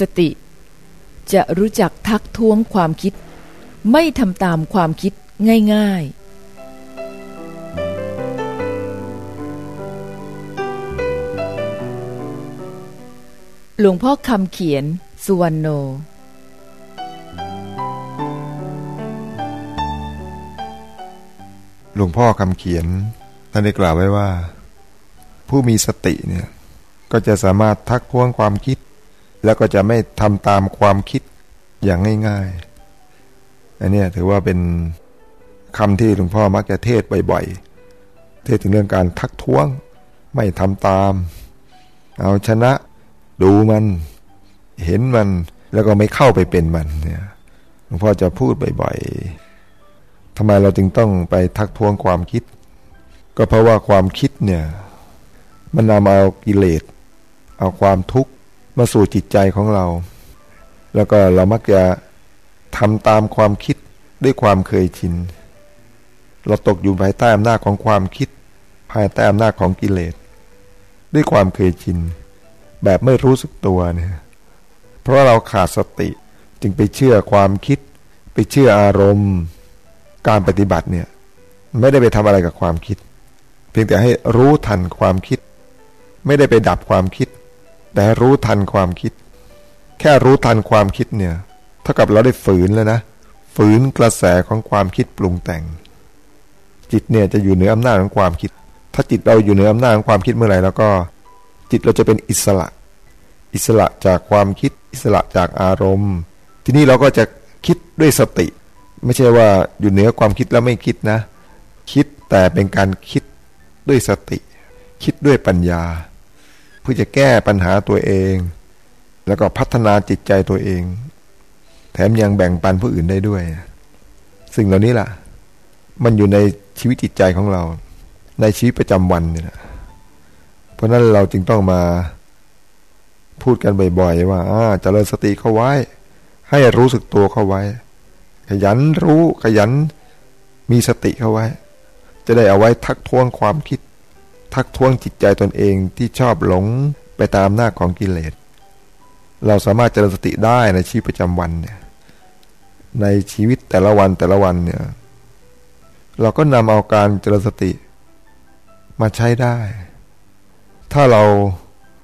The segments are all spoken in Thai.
สติ จะรู้จักทักท้วงความคิด ไม่ทำตามความคิดง่าย ๆหลวงพ่อคำเขียน สุวรรณโน หลวงพ่อคำเขียนท่านได้กล่าวไว้ว่า ผู้มีสติเนี่ย ก็จะสามารถทักท้วงความคิด แล้วก็จะไม่ทำตามความคิดอย่างง่าย ๆ อันนี้ถือว่าเป็นคำที่หลวงพ่อมักจะเทศบ่อยๆ เทศถึงเรื่องการทักท้วง ไม่ทำตาม เอาชนะดูมัน เห็นมันแล้วก็ไม่เข้าไปเป็นมันเนี่ยหลวงพ่อจะพูดบ่อยๆทำไมเราจึงต้องไปทักท้วงความคิด ก็เพราะว่าความคิดเนี่ยมันนำเอากิเลส เอาความทุกข์ มาสู่จิตใจของเรา แล้วก็เรามักจะทำตามความคิดด้วยความเคยชิน เราตกอยู่ภายใต้อำนาจของความคิด ภายใต้อำนาจของกิเลส ด้วยความเคยชิน แบบไม่รู้สึกตัวเนี่ยเพราะเราขาดสติจึงไปเชื่อความคิด ไปเชื่ออารมณ์ การปฏิบัติเนี่ยไม่ได้ไปทำอะไรกับความคิด เพียงแต่ให้รู้ทันความคิด ไม่ได้ไปดับความคิด แต่รู้ทันความคิด แค่รู้ทันความคิดเนี่ย เท่ากับเราได้ฝืนแล้วนะ ฝืนกระแสของความคิดปรุงแต่ง จิตเนี่ยจะอยู่เหนืออำนาจของความคิด ถ้าจิตเราอยู่เหนืออำนาจของความคิดเมื่อไหร่แล้วก็ จิตเราจะเป็นอิสระ อิสระจากความคิด อิสระจากอารมณ์ ทีนี้เราก็จะคิดด้วยสติ ไม่ใช่ว่าอยู่เหนือความคิดแล้วไม่คิดนะ คิดแต่เป็นการคิดด้วยสติ คิดด้วยปัญญา เพื่อจะแก้ปัญหาตัวเอง แล้วก็พัฒนาจิตใจตัวเอง แถมยังแบ่งปันผู้อื่นได้ด้วย สิ่งเหล่านี้ล่ะ มันอยู่ในชีวิตจิตใจของเรา ในชีวิตประจำวันเนี่ยนะเพราะนั้นเราจึงต้องมาพูดกันบ่อยๆว่าอ่าเจริญสติเข้าไว้ ให้รู้สึกตัวเข้าไว้ ขยันรู้ขยันมีสติเข้าไว้ จะได้เอาไว้ทักท้วงความคิด ทักท้วงจิตใจตนเองที่ชอบหลงไปตามหน้าของกิเลส เราสามารถเจริญสติได้ในชีวิตประจำวันเนี่ยในชีวิตแต่ละวันแต่ละวันเนี่ยเราก็นำเอาการเจริญสติมาใช้ได้ ถ้าเรา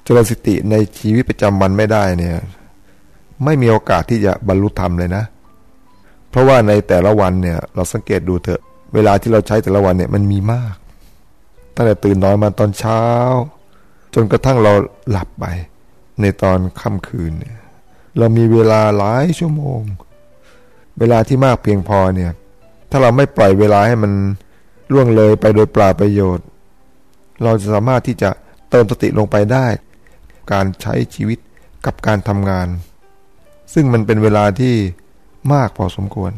เจริญสติในชีวิตประจำวันไม่ได้เนี่ยไม่มีโอกาสที่จะบรรลุธรรมเลยนะ เพราะว่าในแต่ละวันเนี่ยเราสังเกตดูเถอะ เวลาที่เราใช้แต่ละวันเนี่ยมันมีมาก ตั้งแต่ตื่นนอนมาตอนเช้า จนกระทั่งเราหลับไป ในตอนค่ำคืนเนี่ยเรามีเวลาหลายชั่วโมง เวลาที่มากเพียงพอเนี่ย ถ้าเราไม่ปล่อยเวลาให้มันล่วงเลยไปโดยปราประโยชน์ เราจะสามารถที่จะเติมสติลงไปได้ การใช้ชีวิตกับการทำงาน ซึ่งมันเป็นเวลาที่มากพอสมควร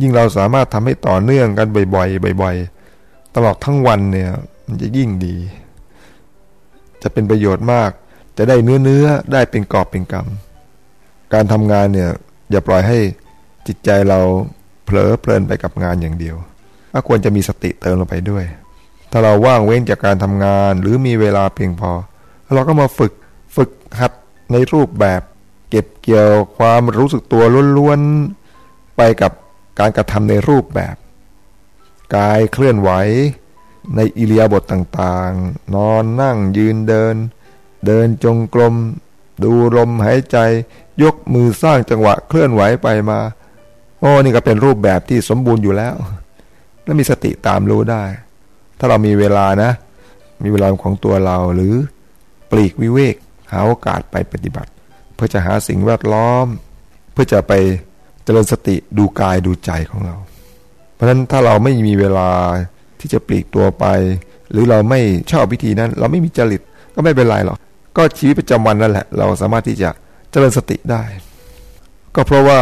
ยิ่งเราสามารถทำให้ต่อเนื่องกันบ่อยๆบ่อยๆตลอดทั้งวันเนี่ย มันจะยิ่งดี จะเป็นประโยชน์มาก จะได้เนื้อเนื้อได้เป็นกอบเป็นกำการทำงานเนี่ย อย่าปล่อยให้จิตใจเราเผลอเพลินไปกับงานอย่างเดียวควรจะมีสติเติมลงไปด้วย ถ้าเราว่างเว้นจากการทำงานหรือมีเวลาเพียงพอ เราก็มาฝึกฝึกหัดในรูปแบบ เก็บเกี่ยวความรู้สึกตัวล้วนๆไปกับการกระทำในรูปแบบ กายเคลื่อนไหว ในอิเลียาบทต่างๆ นอนนั่งยืนเดิน เดินจงกรม ดูลมหายใจ ยกมือสร้างจังหวะเคลื่อนไหวไปมา โอ้นี่ก็เป็นรูปแบบที่สมบูรณ์อยู่แล้ว และมีสติตามรู้ได้ ถ้าเรามีเวลานะ มีเวลาของตัวเราหรือปลีกวิเวก หาโอกาสไปปฏิบัติ เพื่อจะหาสิ่งแวดล้อม เพื่อจะไปเจริญสติดูกายดูใจของเรา เพราะฉะนั้นถ้าเราไม่มีเวลา ที่จะปลีกตัวไป หรือเราไม่ชอบวิธีนั้น เราไม่มีจริตก็ไม่เป็นไรหรอกก็ชีวิตประจำวันนั่นแหละ เราสามารถที่จะเจริญสติได้ ก็เพราะว่า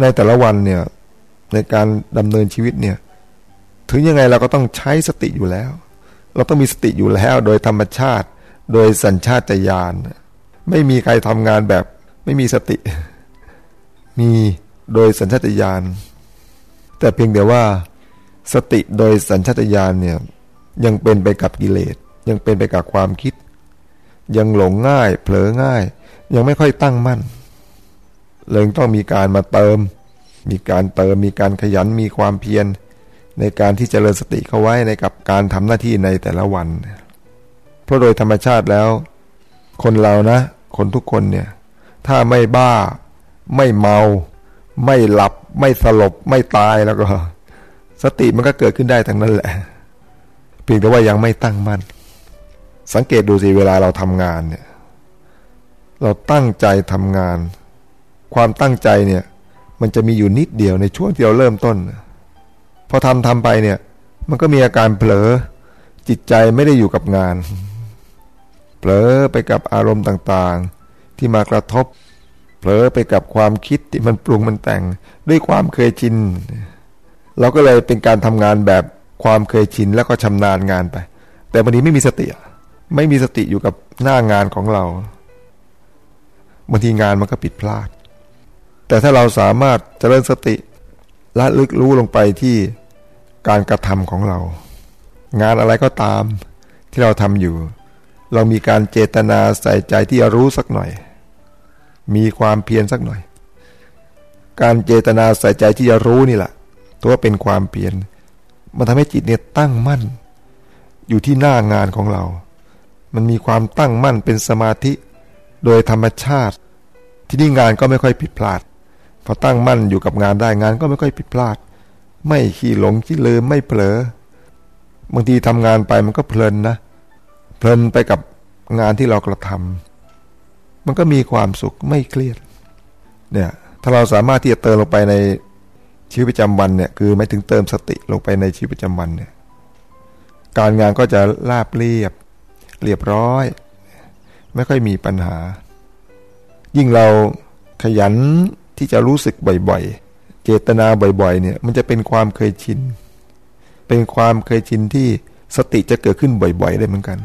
ในแต่ละวันเนี่ยในการดำเนินชีวิตเนี่ย ถึงยังไงเราก็ต้องใช้สติอยู่แล้ว เราต้องมีสติอยู่แล้วโดยธรรมชาติ โดยสัญชาตญาณไม่มีใครทำงานแบบไม่มีสติ มีโดยสัญชาตญาณแต่เพียงแต่ว่า สติโดยสัญชาตญาณเนี่ยยังเป็นไปกับกิเลส ยังเป็นไปกับความคิด ยังหลงง่าย เผลอง่าย ยังไม่ค่อยตั้งมั่นเลยต้องมีการมาเติม มีการเติมมีการขยันมีความเพียร ในการที่จเจริญสติเข้าไว้ในกับการทำหน้าที่ในแต่ละวัน เพราะโดยธรรมชาติแล้ว คนเรานะ คนทุกคนเนี่ย ถ้าไม่บ้า ไม่เมา ไม่หลับ ไม่สลบ ไม่ตายแล้วก็ สติมันก็เกิดขึ้นได้ทั้งนั้นแหละ เพียงแต่ว่ายังไม่ตั้งมั่น สังเกตดูสิเวลาเราทำงานเนี่ย เราตั้งใจทำงาน ความตั้งใจเนี่ย มันจะมีอยู่นิดเดียวในช่วงที่เราเริ่มต้น พอทำทำไปเนี่ย มันก็มีอาการเผลอ จิตใจไม่ได้อยู่กับงาน เผลอไปกับอารมณ์ต่างๆ ที่มากระทบ เผลอไปกับความคิดที่มันปรุงมันแต่ง ด้วยความเคยชินเเราก็เลยเป็นการทำงานแบบความเคยชินแล้วก็ชำนาญงานไป แต่บางทีไม่มีสติ ไม่มีสติอยู่กับหน้างานของเราบางทีงานมันก็ผิดพลาด แต่ถ้าเราสามารถเจริญสติละลึกรู้ลงไปที่การกระทำของเรา งานอะไรก็ตามที่เราทำอยู่ เรามีการเจตนาใส่ใจที่จะรู้สักหน่อย มีความเพียรสักหน่อย การเจตนาใส่ใจที่จะรู้นี่แหละ ตัวเป็นความเพียรมันทำให้จิตเนี่ยตั้งมั่น อยู่ที่หน้างานของเรา มันมีความตั้งมั่นเป็นสมาธิ โดยธรรมชาติ ที่นี่งานก็ไม่ค่อยผิดพลาด พอตั้งมั่นอยู่กับงานได้งานก็ไม่ค่อยผิดพลาด ไม่ขี้หลงขี้ลืมไม่เผลอบางทีทำงานไปมันก็เพลินนะ เพลินไปกับงานที่เรากระทำมันก็มีความสุขไม่เครียดเนี่ยถ้าเราสามารถที่จะเติมลงไปใน ชีวิตประจำวันเนี่ยคือไม่ถึงเติมสติลงไปในชีวิตประจำวันเนี่ยการงานก็จะราบเรียบ เรียบร้อย ไม่ค่อยมีปัญหา ยิ่งเราขยันที่จะรู้สึกบ่อยๆ เจตนาบ่อยๆ เนี่ยมันจะเป็นความเคยชิน เป็นความเคยชินที่สติจะเกิดขึ้นบ่อยๆ ได้เหมือนกัน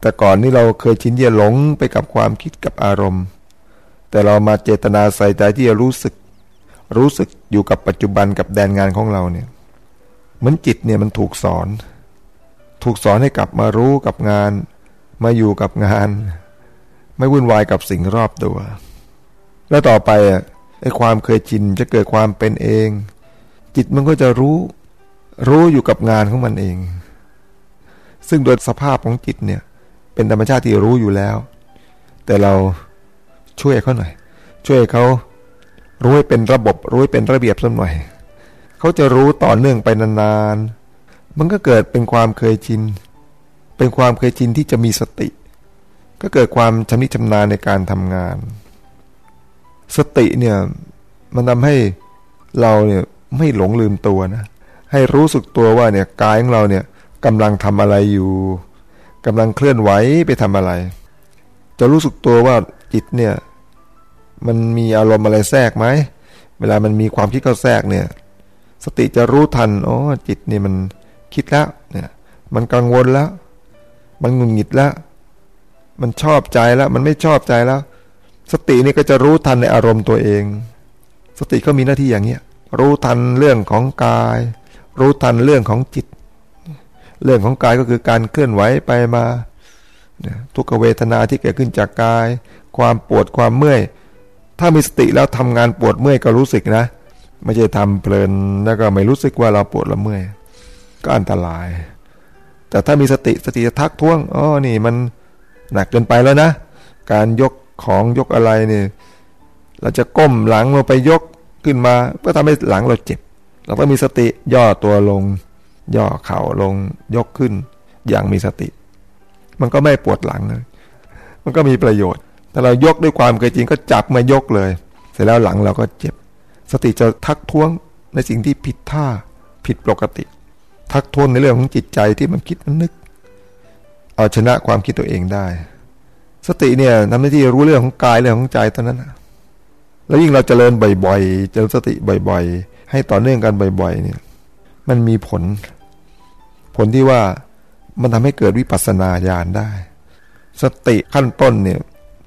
แต่ก่อนนี่เราเคยชินที่จะหลงไปกับความคิดกับอารมณ์ แต่เรามาเจตนาใส่ใจที่จะรู้สึก รู้สึกอยู่กับปัจจุบันกับแดนงานของเราเนี่ย เหมือนจิตเนี่ยมันถูกสอน ถูกสอนให้กลับมารู้กับงาน มาอยู่กับงาน ไม่วุ่นวายกับสิ่งรอบตัว แล้วต่อไปอะไอ้ความเคยชินจะเกิดความเป็นเอง จิตมันก็จะรู้ รู้อยู่กับงานของมันเอง ซึ่งโดยสภาพของจิตเนี่ย เป็นธรรมชาติที่รู้อยู่แล้ว แต่เราช่วยเขาหน่อย ช่วยเขา รู้ให้เป็นระบบ รู้ให้เป็นระเบียบสักหน่อยเขาจะรู้ต่อเนื่องไปนานๆ มันก็เกิดเป็นความเคยชิน เป็นความเคยชินที่จะมีสติ ก็เกิดความชำนิชำนาญในการทำงาน สติเนี่ยมันทำให้เราเนี่ยไม่หลงลืมตัวนะ ให้รู้สึกตัวว่าเนี่ยกายของเราเนี่ยกำลังทำอะไรอยู่กำลังเคลื่อนไหวไปทำอะไร จะรู้สึกตัวว่าจิตเนี่ย มันมีอารมณ์อะไรแทรกไหมเวลามันมีความคิดเข้าแทรกเนี่ย สติจะรู้ทันอ๋อจิตนี่มันคิดแล้วเนี่ย มันกังวลแล้ว มันงุนหงิดแล้ว มันชอบใจแล้ว มันไม่ชอบใจแล้ว สตินี่ก็จะรู้ทันในอารมณ์ตัวเอง สติก็มีหน้าที่อย่างเนี้ยรู้ทันเรื่องของกาย รู้ทันเรื่องของจิต เรื่องของกายก็คือการเคลื่อนไหวไปมาทุกเวทนาที่เกิดขึ้นจากกาย ความปวดความเมื่อย ถ้ามีสติแล้วทำงานปวดเมื่อยก็รู้สึกนะ ไม่ใช่ทำเพลินแล้วก็ไม่รู้สึกว่าเราปวดละเมื่อย ก็อันตราย แต่ถ้ามีสติสติจะทักท้วงอ๋อนี่มันหนักเกินไปแล้วนะ การยกของยกอะไรเนี่ยเราจะก้มหลังลงไปยกขึ้นมาเพื่อทำให้หลังเราเจ็บ เราต้องมีสติย่อตัวลง ย่อเข่าลงยกขึ้น อย่างมีสติ มันก็ไม่ปวดหลังเลยมันก็มีประโยชน์ ถ้าเรายกด้วยความเคยจริงก็จับมายกเลย เสร็จแล้วหลังเราก็เจ็บ สติจะทักท้วงในสิ่งที่ผิดท่าผิดปกติ ทักท้วงในเรื่องของจิตใจที่มันคิดมันนึก เอาชนะความคิดตัวเองได้ สติเนี่ยทำหน้าที่รู้เรื่องของกายเรื่องของใจเท่านั้นแล้วยิ่งเราจเจริญบ่อยๆเจริญสติบ่อย ๆ ให้ต่อเนื่องกันบ่อย ๆ เนี่ย มันมีผล ผลที่ว่ามันทำให้เกิดวิปัสสนาญาณได้ สติขั้นต้นเนี่ย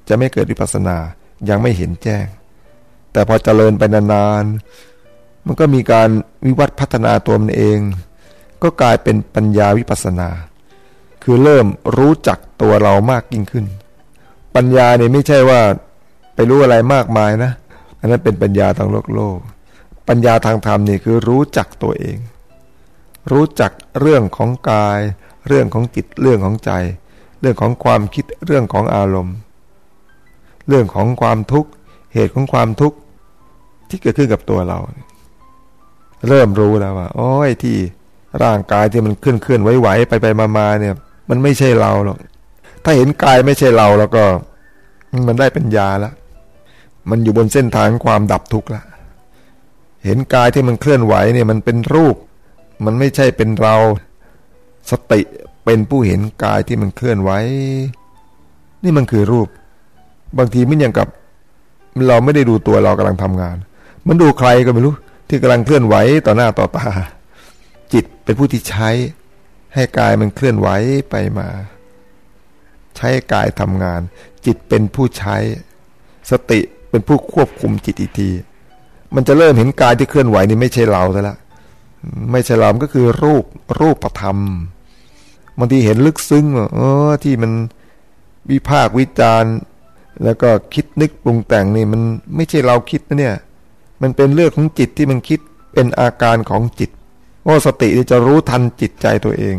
จะไม่เกิดวิปัสสนายังไม่เห็นแจ้ง แต่พอเจริญไปนานๆมันก็มีการวิวัฒพัฒนาตัวมันเอง ก็กลายเป็นปัญญาวิปัสสนา คือเริ่มรู้จักตัวเรามากยิ่งขึ้น ปัญญาเนี่ยไม่ใช่ว่าไปรู้อะไรมากมายนะอันนั้นเป็นปัญญาทางโลกโลก ปัญญาทางธรรมนี่คือรู้จักตัวเอง รู้จักเรื่องของกาย เรื่องของจิตเรื่องของใจ เรื่องของความคิดเรื่องของอารมณ์ เรื่องของความทุกข์ เหตุของความทุกข์ ที่เกิดขึ้นกับตัวเรา เริ่มรู้แล้วว่าโอ้ยที่ร่างกายที่มันเคลื่อนเคลื่อนไหวๆไปไปมาๆเนี่ย มันไม่ใช่เราหรอกถ้าเห็นกายไม่ใช่เราแล้วก็ มันได้ปัญญาแล้วมันอยู่บนเส้นทางความดับทุกข์ละเห็นกายที่มันเคลื่อนไหวเนี่ย มันเป็นรูป มันไม่ใช่เป็นเราสติเป็นผู้เห็นกายที่มันเคลื่อนไหวนี่มันคือรูป บางทีมันอย่างกับ เราไม่ได้ดูตัวเรากำลังทำงาน มันดูใครก็ไม่รู้ ที่กำลังเคลื่อนไหวต่อหน้าต่อตา จิตเป็นผู้ที่ใช้ ให้กายมันเคลื่อนไหวไปมา ใช้กายทำงาน จิตเป็นผู้ใช้ สติเป็นผู้ควบคุมจิตอีกที มันจะเริ่มเห็นกายที่เคลื่อนไหวนี่ไม่ใช่เราแล้วไม่ใช่เราก็คือรูปรูปประธรรมบางทีเห็นลึกซึ้งเออที่มันวิพากวิจารณ์ แล้วก็คิดนึกปรุงแต่งนี่มันไม่ใช่เราคิดนะเนี่ย มันเป็นเรื่องของจิตที่มันคิดเป็นอาการของจิตว่าสติจะรู้ทันจิตใจตัวเอง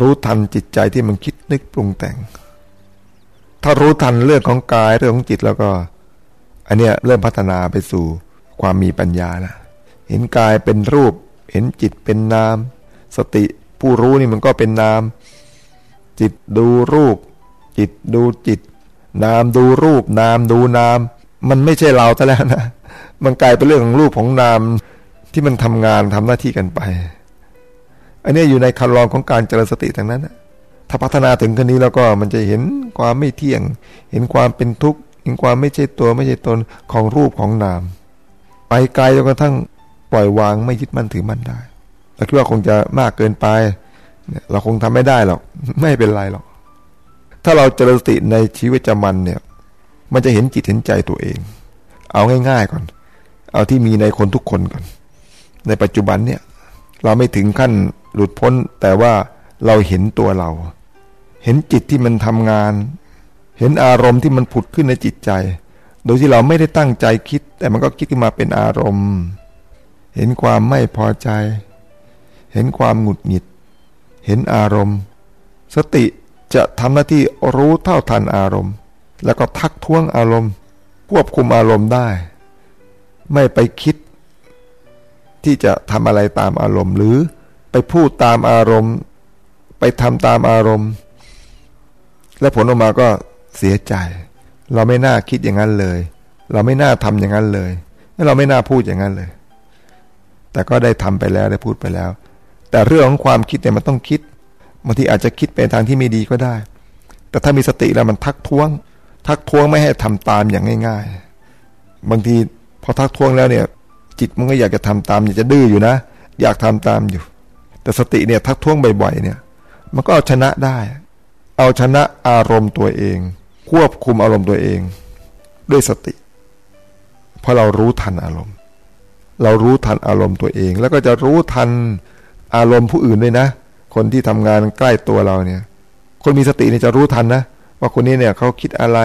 รู้ทันจิตใจที่มันคิดนึกปรุงแต่ง ถ้ารู้ทันเรื่องของกายเรื่องของจิตแล้วก็ อันเนี้ยเริ่มพัฒนาไปสู่ความมีปัญญาล้วเห็นกายเป็นรูป เห็นจิตเป็นนาม สติผู้รู้นี่มันก็เป็นนาม จิตดูรูป จิตดูจิต นามดูรูปนามดูนาม มันไม่ใช่เราแต่แล้วนะมันกลายเป็นเรื่องของรูปของนามที่มันทำงานทำหน้าที่กันไป อันนี้อยู่ในคันลองของการเจริญสติทางนั้นถ้าพัฒนาถึงขั้นนี้แล้วก็มันจะเห็นความไม่เที่ยง เห็นความเป็นทุกข์เห็นความไม่ใช่ตัวไม่ใช่ตนของรูปของนาม ไปไกลจนกระทั่งปล่อยวางไม่ยึดมั่นถือมั่นได้เราคิดว่าคงจะมากเกินไป เราคงทำไม่ได้หรอก ไม่เป็นไรหรอก ถ้าเราเจริญสติในชีวิตประจำวันเนี่ย มันจะเห็นจิตเห็นใจตัวเอง เอาง่าย ๆก่อน เอาที่มีในคนทุกคนก่อน ในปัจจุบันเนี่ย เราไม่ถึงขั้นหลุดพ้น แต่ว่าเราเห็นตัวเรา เห็นจิตที่มันทำงาน เห็นอารมณ์ที่มันผุดขึ้นในจิตใจ โดยที่เราไม่ได้ตั้งใจคิด แต่มันก็คิดขึ้นมาเป็นอารมณ์ เห็นความไม่พอใจ เห็นความหงุดหงิด เห็นอารมณ์ สติ จะทำหน้าที่รู้เท่าทันอารมณ์ แล้วก็ทักท้วงอารมณ์ ควบคุมอารมณ์ได้ ไม่ไปคิด ที่จะทำอะไรตามอารมณ์ หรือไปพูดตามอารมณ์ ไปทำตามอารมณ์ และผลออกมาก็เสียใจ เราไม่น่าคิดอย่างนั้นเลย เราไม่น่าทำอย่างนั้นเลยเราไม่น่าพูดอย่างนั้นเลย แต่ก็ได้ทำไปแล้วได้พูดไปแล้ว แต่เรื่องของความคิดเนี่ยมันต้องคิด บางทีอาจจะคิดไปทางที่ไม่ดีก็ได้ แต่ถ้ามีสติแล้วมันทักท้วง ทักท้วงไม่ให้ทำตามอย่างง่าย ๆ บางทีพอทักท้วงแล้วเนี่ย จิตมันก็อยากจะทำตาม อยากจะดื้ออยู่นะ อยากทำตามอยู่ แต่สติเนี่ยทักท้วงบ่อยๆเนี่ย มันก็เอาชนะได้ เอาชนะอารมณ์ตัวเอง ควบคุมอารมณ์ตัวเอง ด้วยสติเพราะเรารู้ทันอารมณ์ เรารู้ทันอารมณ์ตัวเอง แล้วก็จะรู้ทันอารมณ์ผู้อื่นด้วยนะ คนที่ทำงานใกล้ตัวเราเนี่ย คนมีสติเนี่ยจะรู้ทันนะว่าคนนี้เนี่ยเขาคิดอะไร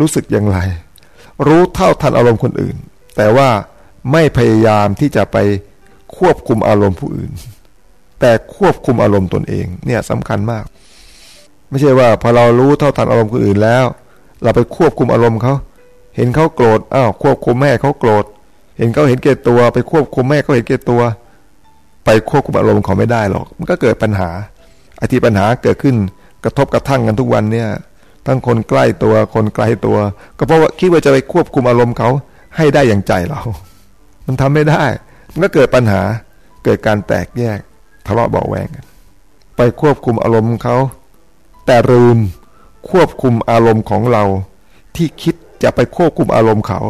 รู้สึกอย่างไร รู้เท่าทันอารมณ์คนอื่น แต่ว่าไม่พยายามที่จะไปควบคุมอารมณ์ผู้อื่น แต่ควบคุมอารมณ์ตนเองเนี่ยสำคัญมาก ไม่ใช่ว่าพอเรารู้เท่าทันอารมณ์คนอื่นแล้ว เราไปควบคุมอารมณ์เขาเห็นเขาโกรธอ้าวควบคุมแม่เขาโกรธ เห็นเขาเห็นเกตัว ไปควบคุมแม่เขาเห็นเกตัว ไปควบคุมอารมณ์เขาไม่ได้หรอก มันก็เกิดปัญหาไอ้ที่ปัญหาเกิดขึ้นกระทบกระทั่งกันทุกวันเนี่ย ทั้งคนใกล้ตัวคนไกลตัว ก็เพราะว่าคิดว่าจะไปควบคุมอารมณ์เขาให้ได้อย่างใจเรา มันทำไม่ได้ มันก็เกิดปัญหาเกิดการแตกแยกทะเลาะเบาแวงกัน ไปควบคุมอารมณ์เขาแต่ลืมควบคุมอารมณ์ของเรา ที่คิดจะไปควบคุมอารมณ์เขา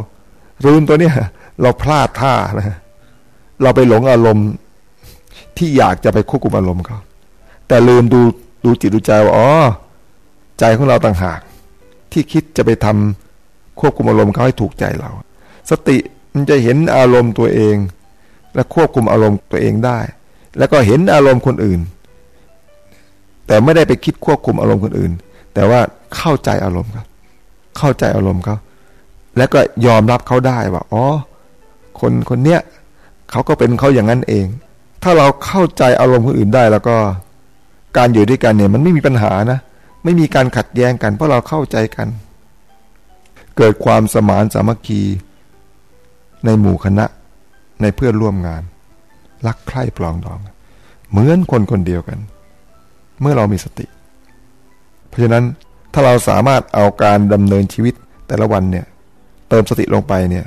ลืมตัวเนี้ยเราพลาดท่านะเราไปหลงอารมณ์ ที่อยากจะไปควบคุมอารมณ์เขาแต่ลืมดูดูจิตดูใจว่าอ๋อใจของเราต่างหาก ที่คิดจะไปทำควบคุมอารมณ์เขาให้ถูกใจเรา สติมันจะเห็นอารมณ์ตัวเอง และควบคุมอารมณ์ตัวเองได้ แล้วก็เห็นอารมณ์คนอื่น แต่ไม่ได้ไปคิดควบคุมอารมณ์คนอื่น แต่ว่าเข้าใจอารมณ์ครับเข้าใจอารมณ์เขาแล้วก็ยอมรับเขาได้ว่าอ๋อคนคนเนี้ยเขาก็เป็นเขาอย่างนั้นเอง ถ้าเราเข้าใจอารมณ์คนอื่นได้แล้วก็ การอยู่ด้วยกันเนี่ยมันไม่มีปัญหานะ ไม่มีการขัดแย้งกัน เพราะเราเข้าใจกัน เกิดความสมานสามัคคี ในหมู่คณะในเพื่อนร่วมงาน รักใคร่ปลองดอง เหมือนคนคนเดียวกัน เมื่อเรามีสติ เพราะฉะนั้นถ้าเราสามารถเอาการดำเนินชีวิตแต่ละวันเนี่ย เติมสติลงไปเนี่ย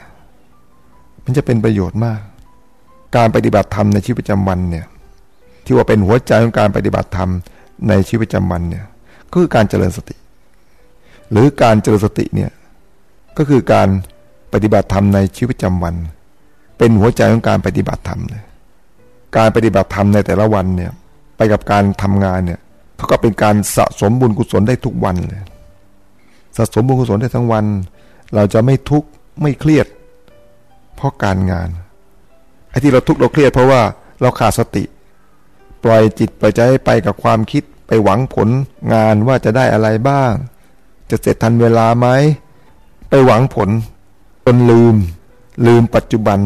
มันจะเป็นประโยชน์มาก การปฏิบัติธรรมในชีวิตประจำวันเนี่ยที่ว่าเป็นหัวใจของการปฏิบัติธรรมในชีวิตประจำวันเนี่ยก็คือการเจริญสติ หรือการเจริญสติเนี่ยก็คือการปฏิบัติธรรมในชีวิตประจำวัน เป็นหัวใจของการปฏิบัติธรรมเลยการปฏิบัติธรรมในแต่ละวันเนี่ยไปกับการทำงานเนี่ยเท่ากับเป็นการสะสมบุญกุศลได้ทุกวันเลยสะสมบุญกุศลได้ทั้งวัน เราจะไม่ทุกข์ไม่เครียด เพราะการงาน ไอ้ที่เราทุกข์เราเครียดเพราะว่าเราขาดสติ ปล่อยจิตปล่อยใจไปกับความคิดไปหวังผลงานว่าจะได้อะไรบ้าง จะเสร็จทันเวลาไหมไปหวังผลจนลืม ลืมปัจจุบัน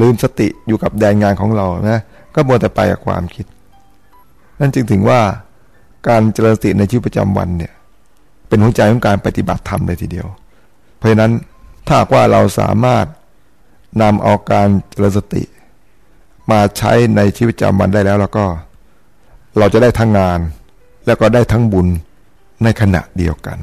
ลืมสติอยู่กับแดนงานของเรานะก็มัวแต่ไปกับความคิด นั่นจึงถึงว่าการเจริญสติในชีวิตประจำวันเนี่ยเป็นหัวใจของการปฏิบัติธรรมเลยทีเดียว เพราะฉะนั้นถ้าว่าเราสามารถ นำเอาการเจริญสติ มาใช้ในชีวิตประจำวันได้แล้ว แล้วก็ เราจะได้ทั้งงาน แล้วก็ได้ทั้งบุญในขณะเดียวกัน